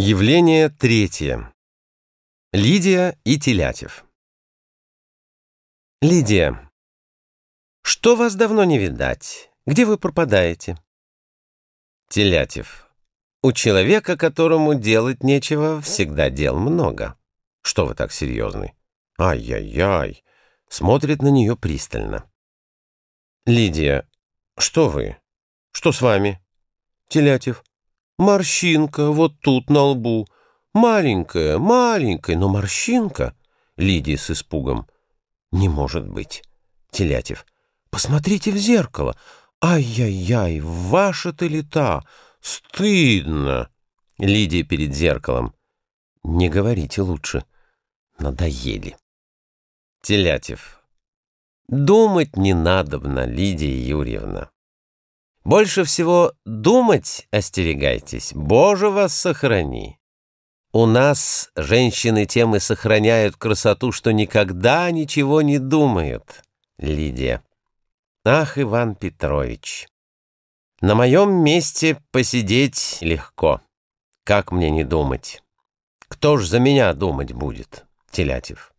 Явление третье. Лидия и Телятев. Лидия. Что вас давно не видать? Где вы пропадаете? Телятев. У человека, которому делать нечего, всегда дел много. Что вы так серьезный? Ай-яй-яй. Смотрит на нее пристально. Лидия. Что вы? Что с вами? Телятев. Морщинка вот тут на лбу. Маленькая, маленькая, но морщинка. Лидия с испугом. Не может быть. Телятев. Посмотрите в зеркало. Ай-яй-яй, ваша-то лета. Стыдно. Лидия перед зеркалом. Не говорите лучше. Надоели. Телятев. Думать не надобно, Лидия Юрьевна. Больше всего думать остерегайтесь, Боже вас сохрани. У нас женщины тем и сохраняют красоту, что никогда ничего не думают. Лидия. Ах, Иван Петрович, на моем месте посидеть легко. Как мне не думать? Кто ж за меня думать будет? Телятев.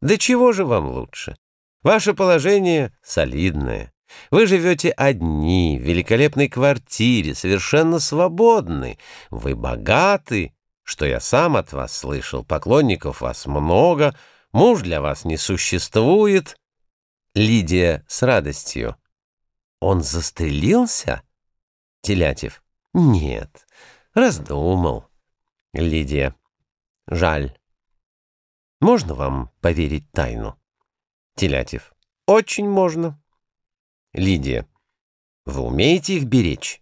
Да чего же вам лучше? Ваше положение солидное. Вы живете одни, в великолепной квартире, совершенно свободны. Вы богаты, что я сам от вас слышал. Поклонников вас много, муж для вас не существует. Лидия с радостью. Он застрелился? Телятев. Нет, раздумал. Лидия. Жаль. Можно вам поверить тайну? Телятев. Очень можно. Лидия. Вы умеете их беречь?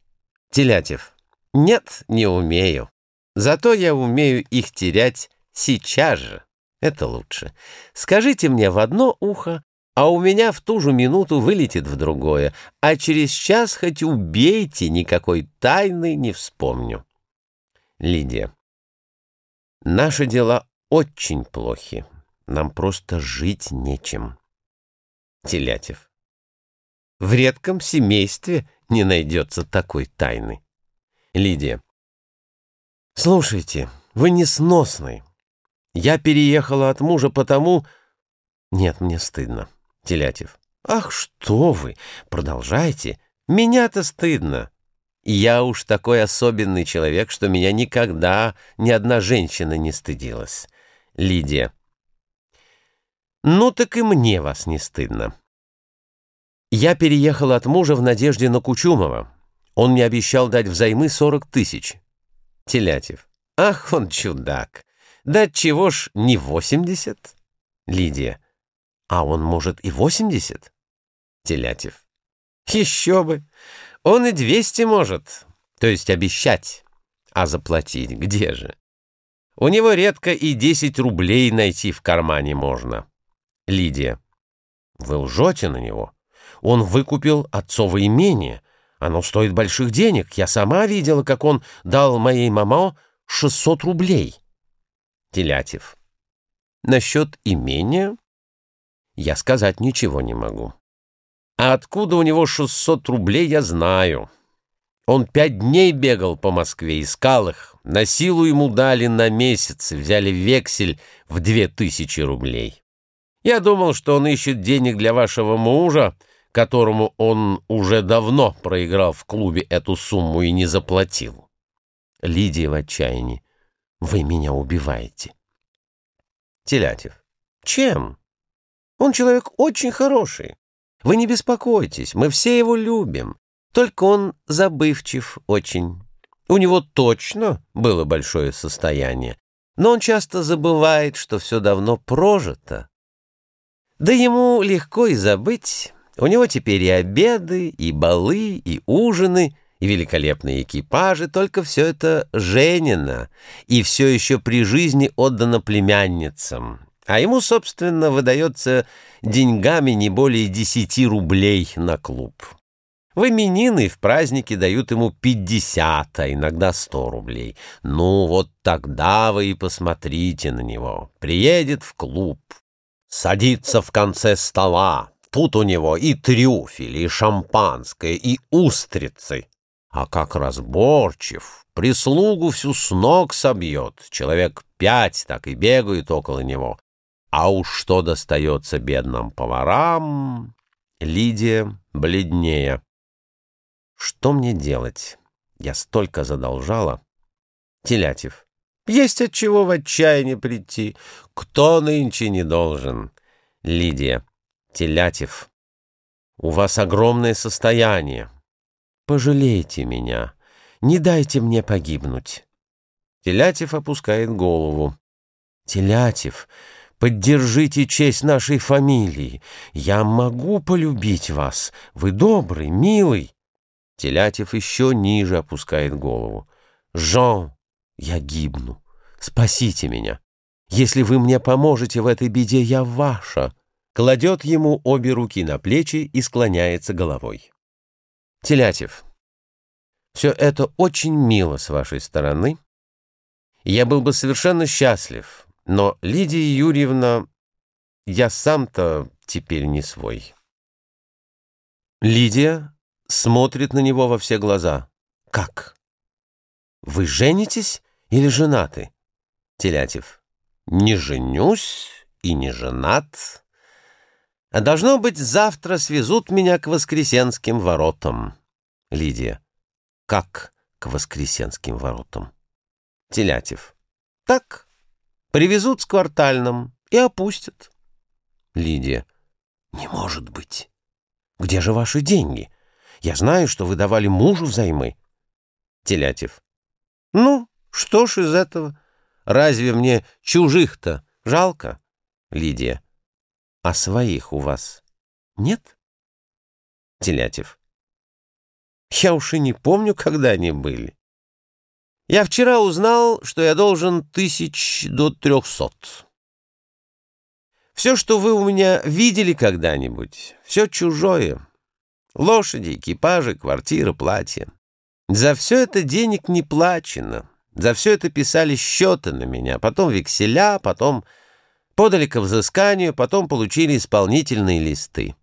Телятев. Нет, не умею. Зато я умею их терять сейчас же. Это лучше. Скажите мне в одно ухо, а у меня в ту же минуту вылетит в другое, а через час хоть убейте, никакой тайны не вспомню. Лидия. Наши дела очень плохи. Нам просто жить нечем. Телятев. В редком семействе не найдется такой тайны. Лидия. Слушайте, вы несносный. Я переехала от мужа потому... Нет, мне стыдно. Телятев. Ах, что вы! Продолжайте. Меня-то стыдно. Я уж такой особенный человек, что меня никогда ни одна женщина не стыдилась. Лидия. Ну так и мне вас не стыдно. Я переехал от мужа в надежде на Кучумова. Он мне обещал дать взаймы сорок тысяч. Телятев. Ах, он чудак. Да чего ж не восемьдесят? Лидия. А он может и восемьдесят? Телятев. Еще бы. Он и двести может. То есть обещать. А заплатить где же? У него редко и десять рублей найти в кармане можно. Лидия. Вы лжете на него? Он выкупил отцово имение. Оно стоит больших денег. Я сама видела, как он дал моей мамо 600 рублей. Телятев. Насчет имения я сказать ничего не могу. А откуда у него 600 рублей, я знаю. Он пять дней бегал по Москве, искал их. На силу ему дали на месяц, взяли вексель в две тысячи рублей. Я думал, что он ищет денег для вашего мужа, которому он уже давно проиграл в клубе эту сумму и не заплатил. Лидия в отчаянии. Вы меня убиваете. Телятев. Чем? Он человек очень хороший. Вы не беспокойтесь, мы все его любим. Только он забывчив очень. У него точно было большое состояние, но он часто забывает, что все давно прожито. Да ему легко и забыть, у него теперь и обеды, и балы, и ужины, и великолепные экипажи, только все это женено, и все еще при жизни отдано племянницам. А ему, собственно, выдается деньгами не более десяти рублей на клуб. В именины в праздники дают ему пятьдесят, а иногда сто рублей. Ну, вот тогда вы и посмотрите на него. Приедет в клуб, садится в конце стола, Тут у него и трюфели, и шампанское, и устрицы. А как разборчив, прислугу всю с ног собьет. Человек пять так и бегают около него. А уж что достается бедным поварам... Лидия бледнее. Что мне делать? Я столько задолжала. Телятев. Есть от чего в отчаяние прийти. Кто нынче не должен? Лидия. Телятев. У вас огромное состояние. Пожалейте меня. Не дайте мне погибнуть. Телятев опускает голову. Телятев, поддержите честь нашей фамилии. Я могу полюбить вас. Вы добрый, милый. Телятев еще ниже опускает голову. Жан, я гибну. Спасите меня. Если вы мне поможете в этой беде, я ваша. Кладет ему обе руки на плечи и склоняется головой. Телятев. Все это очень мило с вашей стороны. Я был бы совершенно счастлив, но Лидия Юрьевна, я сам-то теперь не свой. Лидия смотрит на него во все глаза. Как? Вы женитесь или женаты? Телятев. Не женюсь и не женат. А должно быть, завтра свезут меня к Воскресенским воротам. Лидия. Как к Воскресенским воротам? Телятев. Так. Привезут с квартальным и опустят. Лидия. Не может быть. Где же ваши деньги? Я знаю, что вы давали мужу взаймы. Телятев. Ну, что ж из этого? Разве мне чужих-то жалко? Лидия. А своих у вас нет? Телятев. Я уж и не помню, когда они были. Я вчера узнал, что я должен тысяч до трехсот. Все, что вы у меня видели когда-нибудь, все чужое. Лошади, экипажи, квартира, платья. За все это денег не плачено. За все это писали счеты на меня, потом векселя, потом подали к взысканию, потом получили исполнительные листы.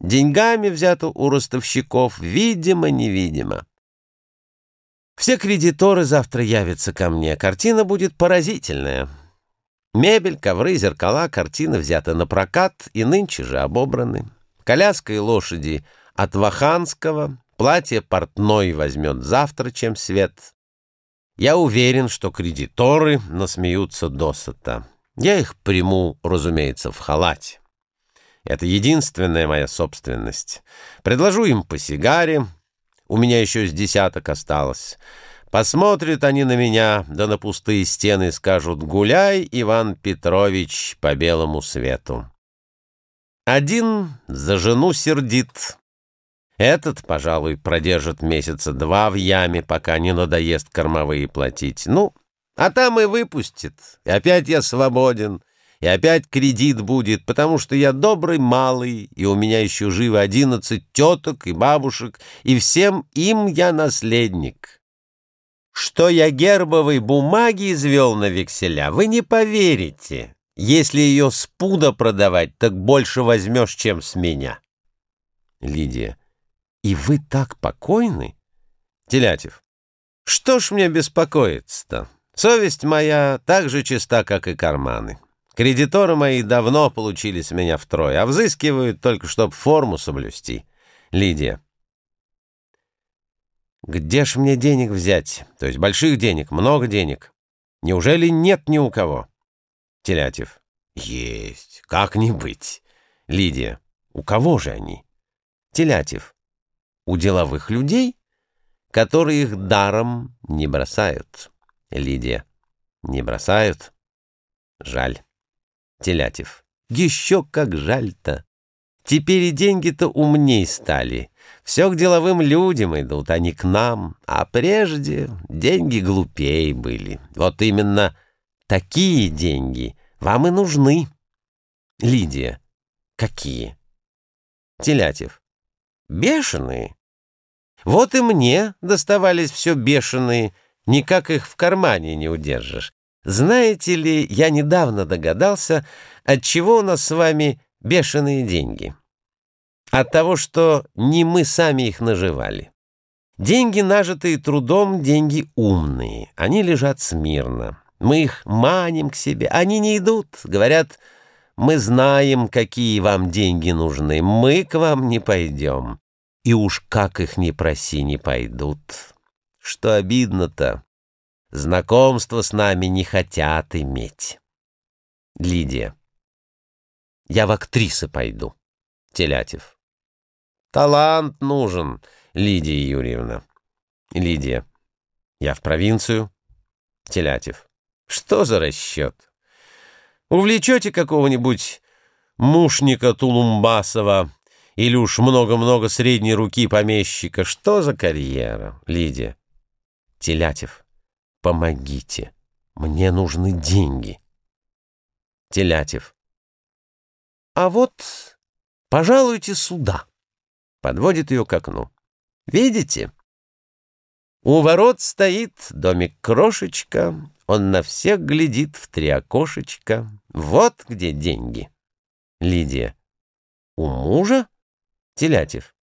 Деньгами взято у ростовщиков, видимо-невидимо. Все кредиторы завтра явятся ко мне. Картина будет поразительная. Мебель, ковры, зеркала, картины взяты на прокат и нынче же обобраны. Коляска и лошади от Ваханского, платье портной возьмет завтра, чем свет. Я уверен, что кредиторы насмеются досыта. Я их приму, разумеется, в халате. Это единственная моя собственность. Предложу им по сигаре. У меня еще с десяток осталось. Посмотрят они на меня, да на пустые стены скажут «Гуляй, Иван Петрович, по белому свету». Один за жену сердит. Этот, пожалуй, продержит месяца два в яме, пока не надоест кормовые платить. Ну, а там и выпустит. И опять я свободен и опять кредит будет, потому что я добрый малый, и у меня еще живы одиннадцать теток и бабушек, и всем им я наследник. Что я гербовой бумаги извел на векселя, вы не поверите. Если ее с пуда продавать, так больше возьмешь, чем с меня. Лидия. И вы так покойны? Телятев. Что ж мне беспокоиться-то? Совесть моя так же чиста, как и карманы. Кредиторы мои давно получили с меня втрое, а взыскивают только, чтобы форму соблюсти. Лидия. Где ж мне денег взять? То есть больших денег, много денег. Неужели нет ни у кого? Телятев. Есть. Как не быть? Лидия. У кого же они? Телятев. У деловых людей, которые их даром не бросают. Лидия. Не бросают? Жаль. Телятев. Еще как жаль-то. Теперь и деньги-то умней стали. Все к деловым людям идут, а не к нам. А прежде деньги глупее были. Вот именно такие деньги вам и нужны. Лидия. Какие? Телятев. Бешеные. Вот и мне доставались все бешеные, никак их в кармане не удержишь. Знаете ли, я недавно догадался, от чего у нас с вами бешеные деньги. От того, что не мы сами их наживали. Деньги, нажитые трудом, деньги умные. Они лежат смирно. Мы их маним к себе. Они не идут. Говорят, мы знаем, какие вам деньги нужны. Мы к вам не пойдем. И уж как их не проси, не пойдут. Что обидно-то. Знакомство с нами не хотят иметь. Лидия. Я в актрисы пойду. Телятев. Талант нужен, Лидия Юрьевна. Лидия. Я в провинцию. Телятев. Что за расчет? Увлечете какого-нибудь мушника Тулумбасова или уж много-много средней руки помещика? Что за карьера, Лидия? Телятев. Помогите. Мне нужны деньги. Телятев. А вот, пожалуйте сюда. Подводит ее к окну. Видите? У ворот стоит домик крошечка, он на всех глядит в три окошечка. Вот где деньги. Лидия. У мужа? Телятев.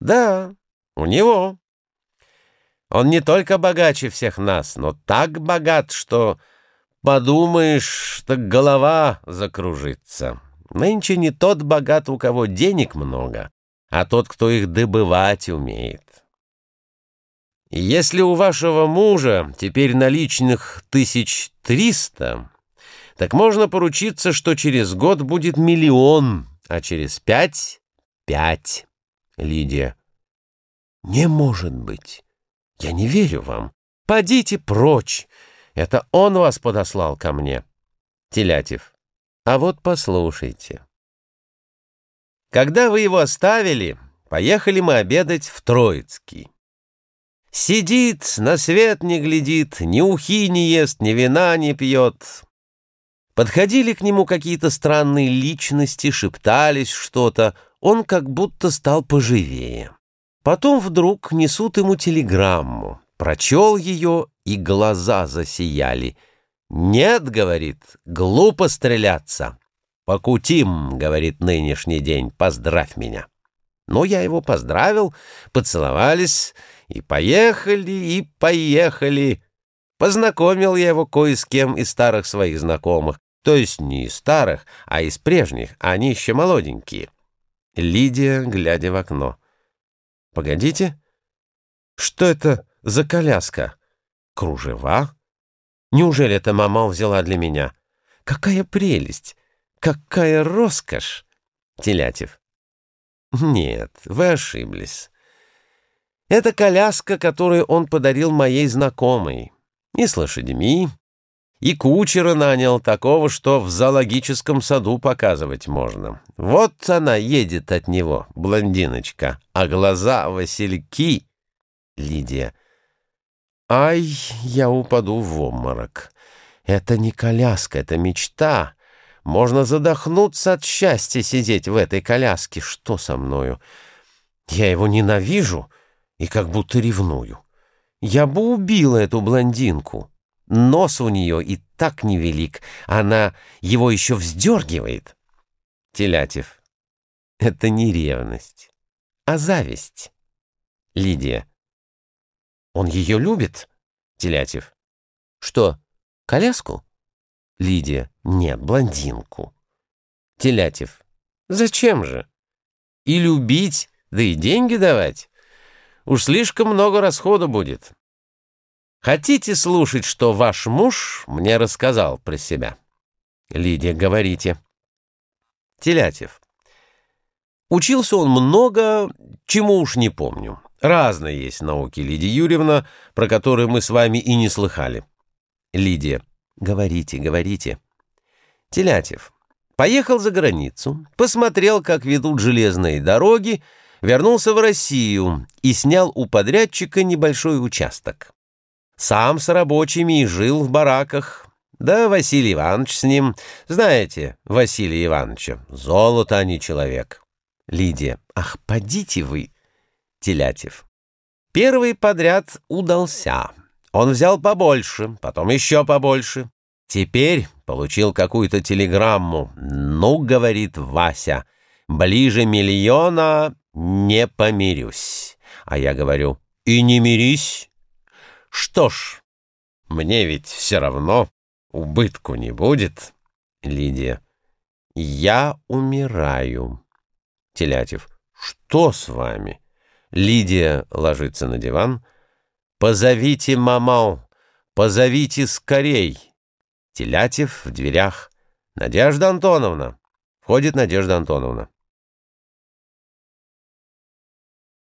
Да, у него. Он не только богаче всех нас, но так богат, что подумаешь, так голова закружится. Нынче не тот богат, у кого денег много, а тот, кто их добывать умеет. Если у вашего мужа теперь наличных тысяч триста, так можно поручиться, что через год будет миллион, а через пять — пять. Лидия. Не может быть. Я не верю вам. Подите прочь. Это он вас подослал ко мне. Телятев. А вот послушайте. Когда вы его оставили, поехали мы обедать в Троицкий. Сидит, на свет не глядит, ни ухи не ест, ни вина не пьет. Подходили к нему какие-то странные личности, шептались что-то, он как будто стал поживее. Потом вдруг несут ему телеграмму, прочел ее, и глаза засияли. «Нет, — говорит, — глупо стреляться. Покутим, — говорит, — нынешний день, поздравь меня». Ну, я его поздравил, поцеловались, и поехали, и поехали. Познакомил я его кое с кем из старых своих знакомых, то есть не из старых, а из прежних, они еще молоденькие. Лидия, глядя в окно. «Погодите, что это за коляска? Кружева? Неужели это мама взяла для меня? Какая прелесть! Какая роскошь!» Телятев. «Нет, вы ошиблись. Это коляска, которую он подарил моей знакомой. И с лошадьми, и кучера нанял такого, что в зоологическом саду показывать можно. Вот она едет от него, блондиночка, а глаза васильки. Лидия. Ай, я упаду в обморок. Это не коляска, это мечта. Можно задохнуться от счастья сидеть в этой коляске. Что со мною? Я его ненавижу и как будто ревную. Я бы убила эту блондинку. Нос у нее и так невелик, она его еще вздергивает. Телятев. Это не ревность, а зависть. Лидия. Он ее любит? Телятев. Что, коляску? Лидия. Нет, блондинку. Телятев. Зачем же? И любить, да и деньги давать? Уж слишком много расхода будет. Хотите слушать, что ваш муж мне рассказал про себя? Лидия, говорите. Телятев. Учился он много, чему уж не помню. Разные есть науки, Лидия Юрьевна, про которые мы с вами и не слыхали. Лидия. Говорите, говорите. Телятев. Поехал за границу, посмотрел, как ведут железные дороги, вернулся в Россию и снял у подрядчика небольшой участок. Сам с рабочими и жил в бараках. Да Василий Иванович с ним. Знаете Василия Ивановича, золото, а не человек. Лидия. Ах, подите вы. Телятев. Первый подряд удался. Он взял побольше, потом еще побольше. Теперь получил какую-то телеграмму. «Ну, — говорит Вася, — ближе миллиона не помирюсь». А я говорю, И не мирись. Что ж, мне ведь все равно убытку не будет. Лидия. Я умираю. Телятев. Что с вами? Лидия ложится на диван. Позовите мамал, позовите скорей. Телятев в дверях. Надежда Антоновна. Входит Надежда Антоновна.